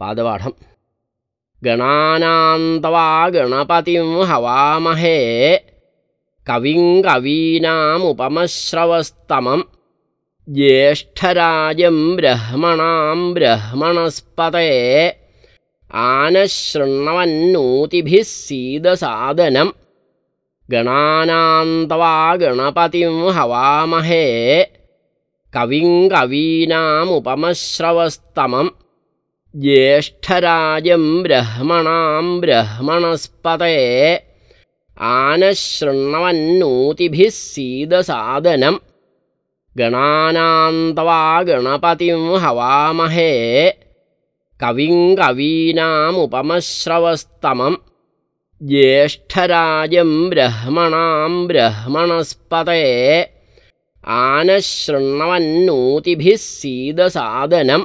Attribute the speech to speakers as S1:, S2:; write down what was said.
S1: पादपाठं गणानान्तवा गणपतिं हवामहे। कविं कवीनामुपमश्रवस्तमं ज्येष्ठराजं ब्रह्मणां ब्रह्मणस्पते। आनशृण्वन्नूतिभिः सीदसादनं गणानान्तवा गणपतिं हवामहे। कविं कवीनामुपमश्रवस्तमं ज्येष्ठराजं ब्रह्मणां ब्रह्मणस्पते। आनशृण्वन्नूतिभिः सीदसादनं। गणानान्तवा गणपतिं हवामहे। कविं कवीनामुपमश्रवस्तमं। ज्येष्ठराजं ब्रह्मणां ब्रह्मणस्पते। आनशृण्वन्नूतिभिः सीदसादनं